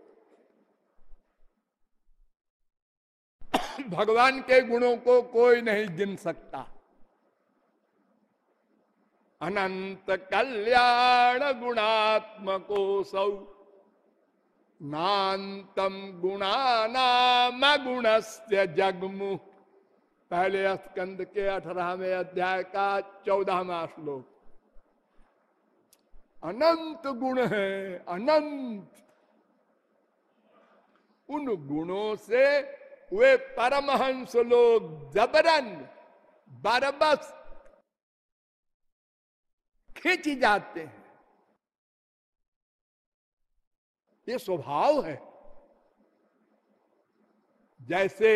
भगवान के गुणों को कोई नहीं गिन सकता। अनंत कल्याण गुणात्मको सौ नान्तम गुणस्य जगमु। पहले स्कंद के अठारहवें अध्याय का चौदहवा श्लोक। अनंत गुण है, अनंत। उन गुणों से वे परमहंस लोग जबरन, बरबस खींच जाते हैं। ये स्वभाव है। जैसे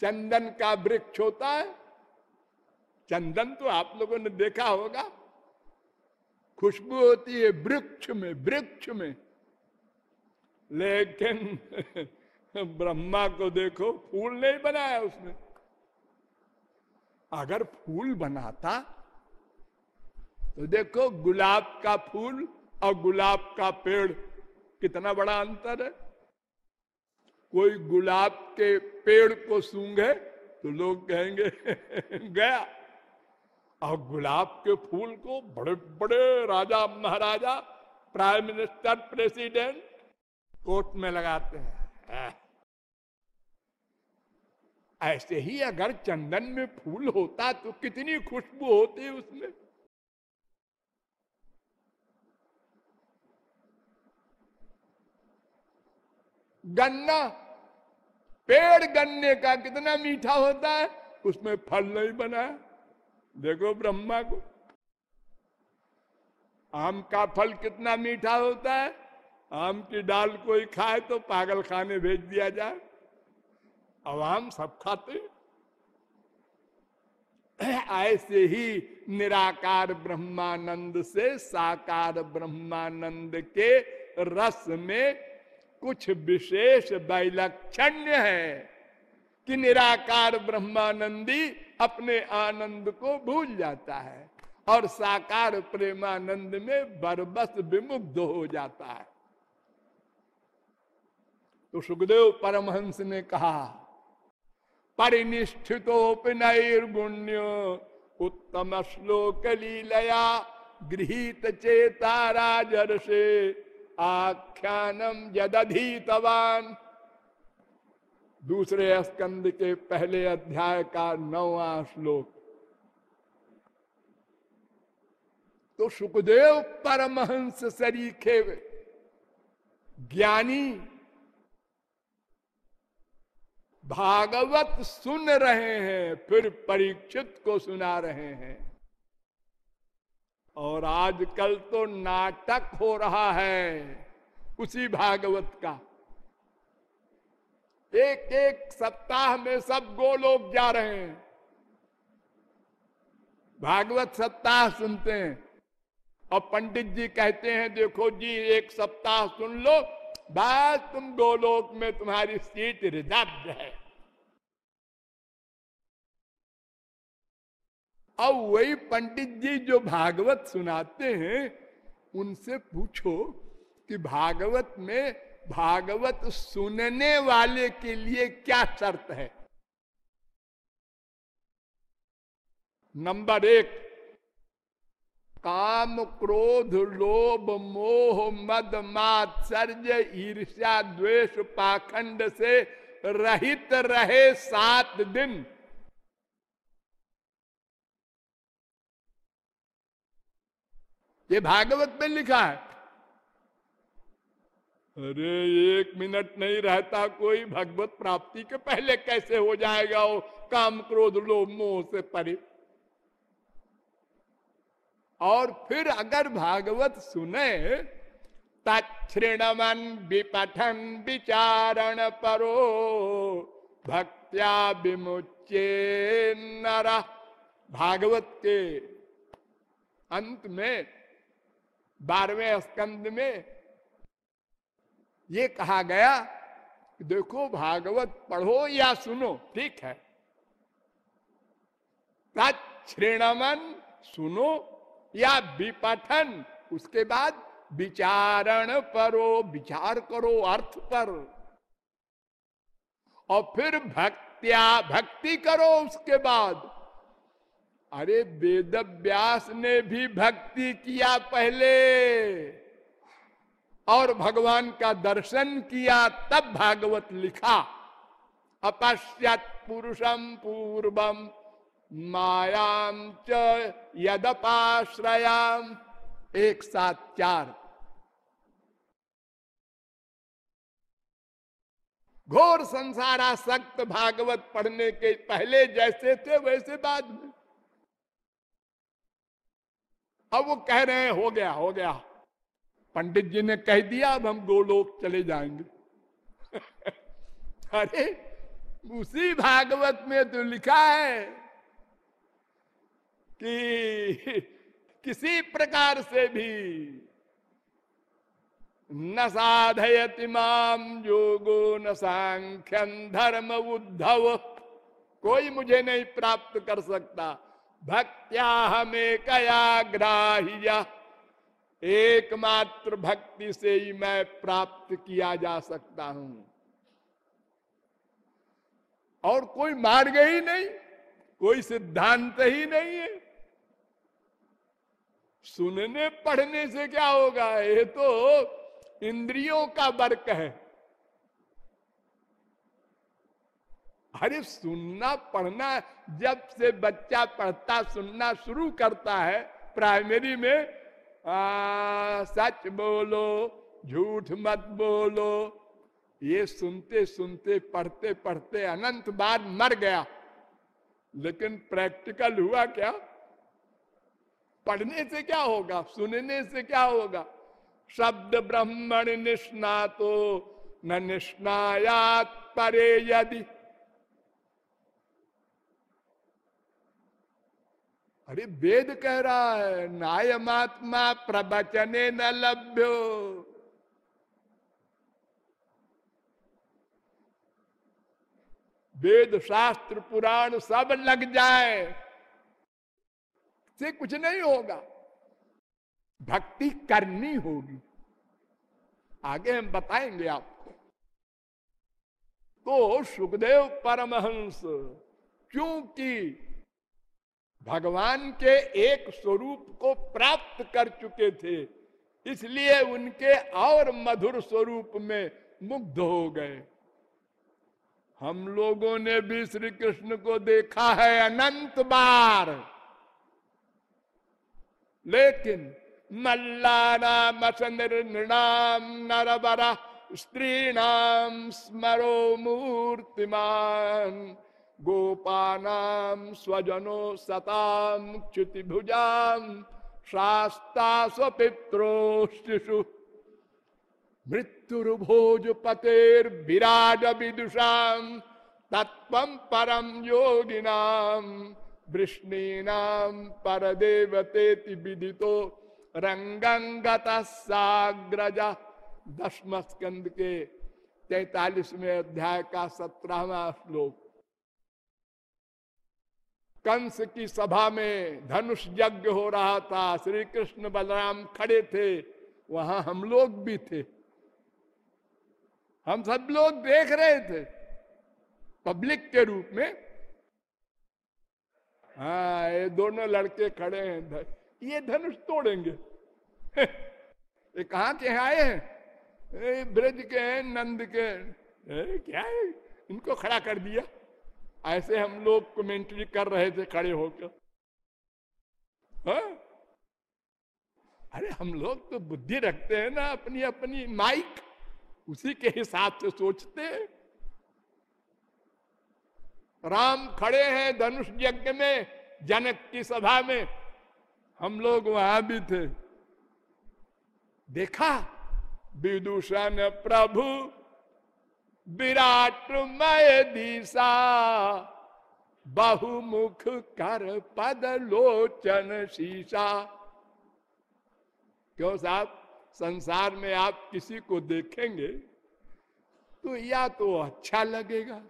चंदन का वृक्ष होता है, चंदन तो आप लोगों ने देखा होगा, खुशबू होती है वृक्ष में वृक्ष में। लेकिन *laughs* ब्रह्मा को देखो, फूल नहीं बनाया उसने। अगर फूल बनाता तो देखो, गुलाब का फूल और गुलाब का पेड़ कितना बड़ा अंतर है। कोई गुलाब के पेड़ को सूंघे तो लोग कहेंगे, *laughs* गया। और गुलाब के फूल को बड़े बड़े राजा, महाराजा, प्राइम मिनिस्टर, प्रेसिडेंट कोर्ट में लगाते हैं। ऐसे ही अगर चंदन में फूल होता तो कितनी खुशबू होती उसमें। गन्ना। पेड़ गन्ने का कितना मीठा होता है, उसमें फल नहीं बना देखो ब्रह्मा को। आम का फल कितना मीठा होता है, आम की डाल कोई खाए तो पागल खाने भेज दिया जाए। अब आम सब खाते *clears throat* ऐसे ही निराकार ब्रह्मानंद से साकार ब्रह्मानंद के रस में कुछ विशेष वैलक्षण्य है कि निराकार ब्रह्मानंदी अपने आनंद को भूल जाता है और साकार प्रेमानंद में बरबस विमुग्ध हो जाता है। तो सुखदेव परमहंस ने कहा, परिनिष्ठितोपनैर्गुण्य उत्तम श्लोक लीलया गृहित चेता राजर से आख्यानम यदधीतवान। दूसरे स्कंद के पहले अध्याय का नौवा श्लोक। तो सुखदेव परमहंस सरीखे ज्ञानी, भागवत सुन रहे हैं, फिर परीक्षित को सुना रहे हैं। और आजकल तो नाटक हो रहा है उसी भागवत का। एक एक सप्ताह में सब गो लोग जा रहे हैं। भागवत सप्ताह सुनते हैं। और पंडित जी कहते हैं, देखो जी, एक सप्ताह सुन लो, बस तुम गोलोक में तुम्हारी सीट रिज़र्व है। अब वही पंडित जी जो भागवत सुनाते हैं, उनसे पूछो कि भागवत में भागवत सुनने वाले के लिए क्या शर्त है? नंबर एक, काम क्रोध, लोभ, मोह, मद, मात्सर्य, ईर्ष्या, द्वेष, पाखंड से रहित रहे सात दिन। ये भागवत में लिखा है। अरे, एक मिनट नहीं रहता कोई भगवत प्राप्ति के पहले कैसे हो जाएगा वो काम क्रोध लोभ मोह से परे। और फिर अगर भागवत सुने तृणमन विपठन विचारण परो, भक्त्या विमुचे नर। भागवत के अंत में बारहवें स्कंद में ये कहा गया देखो भागवत पढ़ो या सुनो। ठीक है। श्रेणमन सुनो या विपठन, उसके बाद विचारण परो, विचार करो अर्थ पर। और फिर भक्त्या, भक्ति करो उसके बाद। अरे वेद व्यास ने भी भक्ति किया पहले और भगवान का दर्शन किया, तब भागवत लिखा। अपश्यत पुरुषम पूर्वम मायाम च यदपाश्रयाम एक साथ चार। घोर संसारासक्त भागवत पढ़ने के पहले जैसे थे, वैसे बाद में। अब वो कह रहे हैं, हो गया हो गया। पंडित जी ने कह दिया, अब हम दो लोग चले जाएँगे। *laughs* अरे, उसी भागवत में तो लिखा है कि *laughs* किसी प्रकार से भी न साधयति माम योगो न सांख्यन धर्म उद्धव। कोई मुझे नहीं प्राप्त कर सकता। भक्त्या हमें कया ग्राह्य एकमात्र भक्ति से ही मैं प्राप्त किया जा सकता हूँ। और कोई मार्ग ही नहीं, कोई सिद्धांत ही नहीं है। सुनने पढ़ने से क्या होगा? ये तो इंद्रियों का वर्क है। अरे सुनना पढ़ना जब से बच्चा पढ़ता सुनना शुरू करता है प्राइमरी में आ, सच बोलो झूठ मत बोलो। ये सुनते सुनते पढ़ते पढ़ते अनंत बार मर गया। लेकिन प्रैक्टिकल हुआ क्या? पढ़ने से क्या होगा? सुनने से क्या होगा? शब्द ब्रह्मण निष्णातो न निष्णायात परे यदि अरे वेद कह रहा है, नायमात्मा प्रवचने न लभ्यो। वेद शास्त्र पुराण सब लग जाए, से कुछ नहीं होगा। भक्ति करनी होगी। आगे हम बताएँगे आपको। तो सुखदेव परमहंस, क्योंकि भगवान के एक स्वरूप को प्राप्त कर चुके थे, इसलिए उनके और मधुर स्वरूप में मुग्ध हो गए। हम लोगों ने भी श्री कृष्ण को देखा है अनंत बार। लेकिन मल्लानाम निर्णाम नरबरा स्त्री नाम स्मरो मूर्तिमान। गोपानाम स्वजनो सताम च्युतिभुजाम शास्ता स्वपित्रोशिशु मृत्युर्भोज पतेर विराज विदुषाम तत्व परम योगिनाम वृष्णीनाम परदेवते विदितो रंगंगत साग्रज। दसम स्कंद के तैतालीसवें अध्याय का सत्रहवा श्लोक। कंस की सभा में धनुष यज्ञ हो रहा था श्री कृष्ण बलराम खड़े थे वहाँ हम लोग भी थे। हम सब लोग देख रहे थे पब्लिक के रूप में। हा ये दोनों लड़के खड़े हैं ये धनुष तोड़ेंगे। *laughs* ये कहा के आए हैं? ब्रज के हैं नंद के ए, क्या है? इनको खड़ा कर दिया। ऐसे हम लोग कमेंट्री कर रहे थे, खड़े होकर। हाँ? अरे, हम लोग तो बुद्धि रखते हैं ना अपनी अपनी माइक उसी के हिसाब से सोचते। राम खड़े हैं धनुष यज्ञ में, जनक की सभा में। हम लोग वहाँ भी थे। देखा? विदूषण प्रभु विराट मय दिशा। बहुमुख कर पद लोचन शीशा। क्यों साहब? संसार में आप किसी को देखेंगे तो या तो अच्छा लगेगा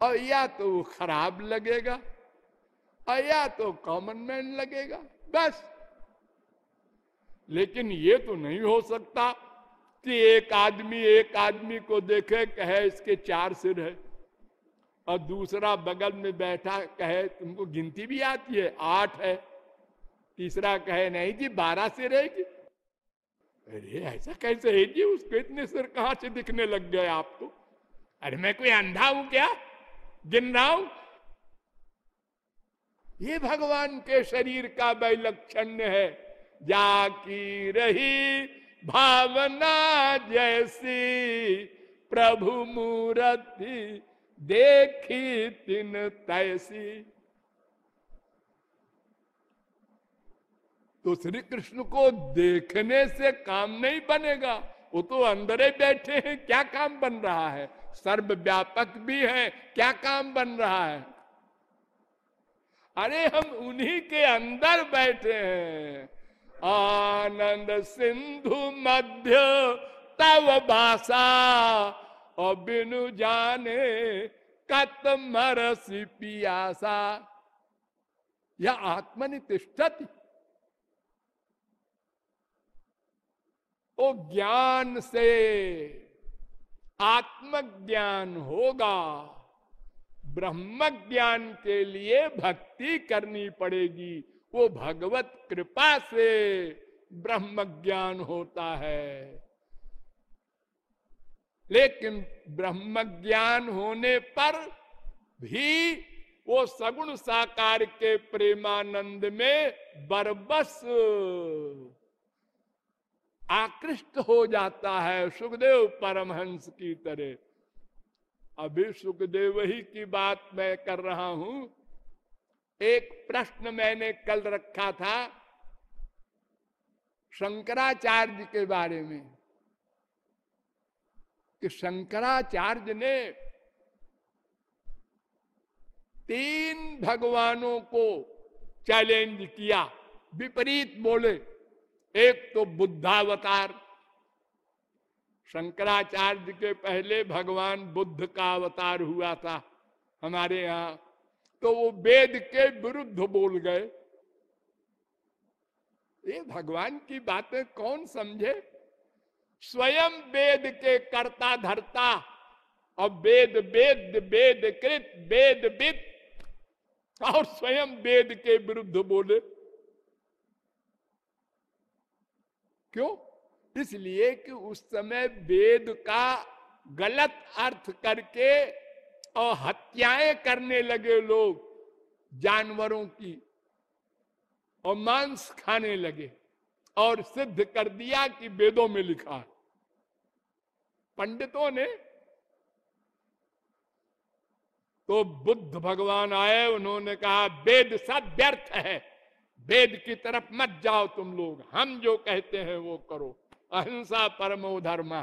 और या तो वो खराब लगेगा और या तो कॉमन मैन लगेगा, बस। लेकिन ये तो नहीं हो सकता कि एक आदमी एक आदमी को देखे, कहे इसके चार सिर है। और दूसरा बगल में बैठा, कहे, तुमको गिनती भी आती है, आठ है। तीसरा कहे, नहीं जी, बारह सिर है कि अरे, ऐसा कैसे है जी? उसको इतने सिर कहाँ से दिखने लग गए आपको? अरे, मैं कोई अंधा हूँ क्या? गिन रहा हूँ? ये भगवान के शरीर का वैलक्षण्य है। जाकी रही भावना जैसी प्रभु मूर्ति देखी तिन तैसी। तो श्री कृष्ण को देखने से काम नहीं बनेगा। वो तो अंदर ही बैठे हैं, क्या काम बन रहा है? सर्व व्यापक भी है, क्या काम बन रहा है? अरे हम उन्हीं के अंदर बैठे हैं। आनंद सिंधु मध्य, तव भाषा और बिनु जाने, कत मरसी पियासा। या आत्मनिष्ठति ओ ज्ञान से आत्मज्ञान होगा। ब्रह्म ज्ञान के लिए भक्ति करनी पड़ेगी। वो भगवत कृपा से ब्रह्म ज्ञान होता है। लेकिन ब्रह्म ज्ञान होने पर भी वो सगुण साकार के प्रेमानंद में बरबस आकृष्ट हो जाता है सुखदेव परमहंस की तरह। अभी सुखदेव ही की बात मैं कर रहा हूँ एक प्रश्न मैंने कल रखा था शंकराचार्य के बारे में कि शंकराचार्य ने तीन भगवानों को चैलेंज किया, विपरीत बोले। एक तो बुद्धावतार, शंकराचार्य के पहले भगवान बुद्ध का अवतार हुआ था हमारे यहाँ। तो वो वेद के विरुद्ध बोल गए। ये भगवान की बातें कौन समझे? स्वयं वेद के कर्ता धरता और वेद वेद वेद कृत, वेद वित और स्वयं वेद के विरुद्ध बोले। क्यों? इसलिए कि उस समय वेद का गलत अर्थ करके और हत्याएँ करने लगे लोग जानवरों की और मांस खाने लगे और सिद्ध कर दिया कि वेदों में लिखा पंडितों ने तो बुद्ध भगवान आए, उन्होंने कहा, वेद सब व्यर्थ है। वेद की तरफ़ मत जाओ तुम लोग, हम जो कहते हैं वो करो। अहिंसा परमो धर्मा।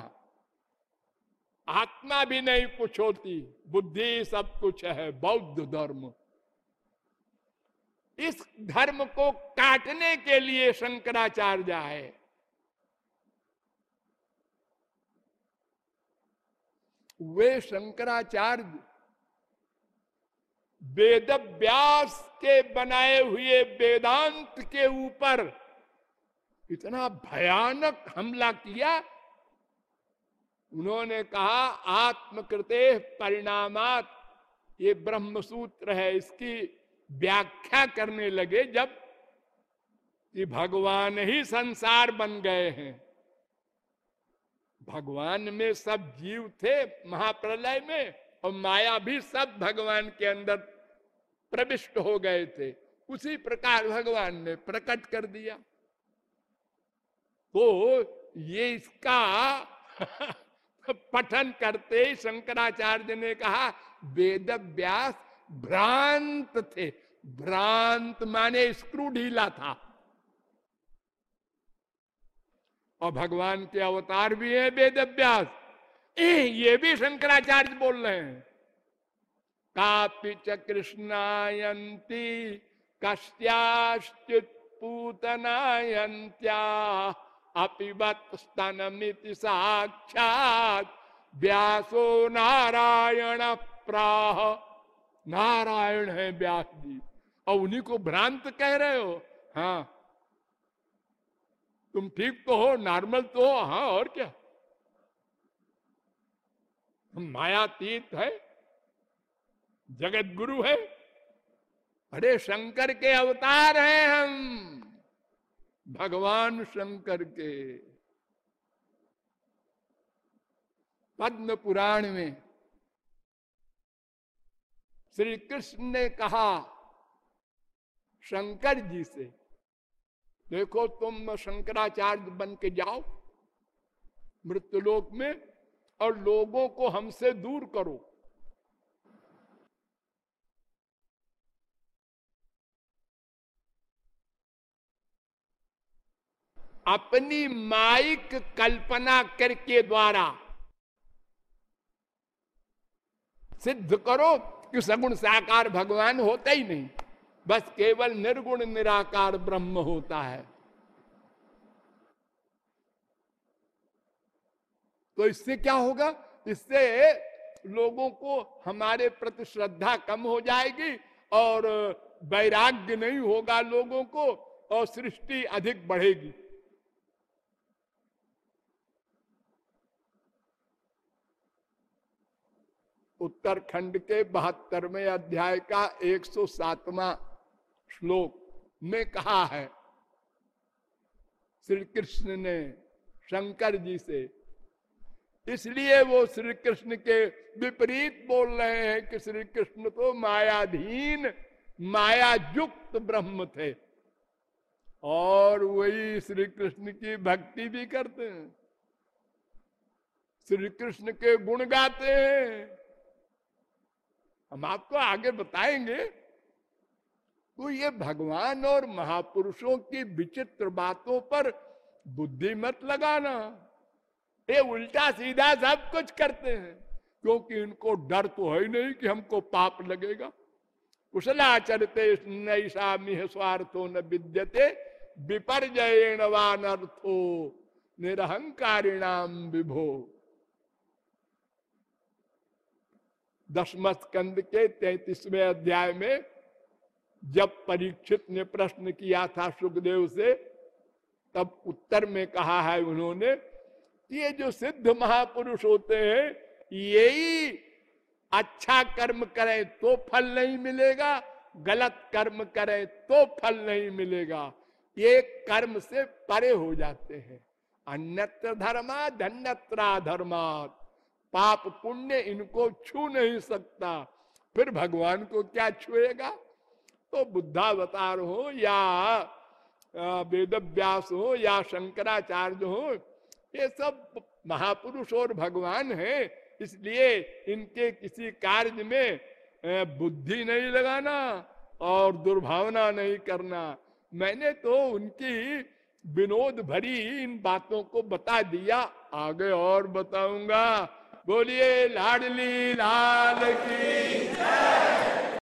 आत्मा भी नहीं कुछ होती, बुद्धि सब कुछ है, बौद्ध धर्म। इस धर्म को काटने के लिए शंकराचार्य आए। वे शंकराचार्य वेद व्यास के बनाए हुए वेदांत के ऊपर इतना भयानक हमला किया उन्होंने कहा, आत्मकृते परिणामात। ये ब्रह्म सूत्र है, इसकी व्याख्या करने लगे जब कि भगवान ही संसार बन गए हैं। भगवान में सब जीव थे महाप्रलय में, और माया भी सब भगवान के अंदर प्रविष्ट हो गए थे। उसी प्रकार भगवान ने प्रकट कर दिया। तो ये इसका *laughs* पठन करते ही शंकराचार्य ने कहा, वेद व्यास भ्रांत थे। भ्रांत माने स्क्रू ढीला था। और भगवान के अवतार भी है वेद व्यास। ये भी शंकराचार्य बोल रहे हैं। कापि च कृष्णायंती कश्याश्चित पूतनायंत्या अपिबत स्तनमिति साक्षात। व्यासो नारायण प्राह। नारायण है व्यास जी। और उन्हीं को भ्रांत कह रहे हो? हाँ। तुम ठीक तो हो, नॉर्मल तो हो हाँ और क्या? मायातीत है। जगत गुरु है। अरे शंकर के अवतार हैं हम। भगवान शंकर के। पद्म पुराण में श्री कृष्ण ने कहा, शंकर जी से, देखो तुम शंकराचार्य बन के जाओ, मृत्युलोक में, और लोगों को हमसे दूर करो। अपनी माइक कल्पना करके द्वारा सिद्ध करो कि सगुण साकार भगवान होता ही नहीं, बस केवल निर्गुण निराकार ब्रह्म होता है। तो इससे क्या होगा? इससे लोगों को हमारे प्रति श्रद्धा कम हो जाएगी और वैराग्य नहीं होगा लोगों को और सृष्टि अधिक बढ़ेगी। उत्तरखंड के बहत्तरवें अध्याय का 107वां श्लोक में कहा है। श्री कृष्ण ने, शंकर जी से, इसलिए वो श्री कृष्ण के विपरीत बोल रहे हैं कि श्री कृष्ण तो मायाधीन माया युक्त ब्रह्म थे। और वही श्री कृष्ण की भक्ति भी करते हैं। श्री कृष्ण के गुण गाते हैं। हम आपको आगे बताएँगे तो ये भगवान और महापुरुषों की विचित्र बातों पर बुद्धि मत लगाना। ये उल्टा सीधा सब कुछ करते हैं, क्योंकि इनको डर तो है ही नहीं कि हमको पाप लगेगा। कुशलाचरते नैषा मिह स्वार्थो न विद्यते, विपर्जयण वानर्थो निरहंकारिणाम विभो। दसम स्कंद के तैतीसवें अध्याय में जब परीक्षित ने प्रश्न किया था सुखदेव से, तब उत्तर में कहा है उन्होंने, ये जो सिद्ध महापुरुष होते हैं, यही अच्छा कर्म करें तो फल नहीं मिलेगा, गलत कर्म करें तो फल नहीं मिलेगा। ये कर्म से परे हो जाते हैं। अन्यत्र धर्मा, धन्यत्रा धर्मात पाप पुण्य इनको छू नहीं सकता। फिर भगवान को क्या छुएगा? तो बुद्धावतार हो या वेद व्यास हो या शंकराचार्य हो, ये सब महापुरुष और भगवान हैं। इसलिए इनके किसी कार्य में बुद्धि नहीं लगाना और दुर्भावना नहीं करना। मैंने तो उनकी विनोद भरी इन बातों को बता दिया। आगे और बताऊँगा। बोलिए लाडली लाल की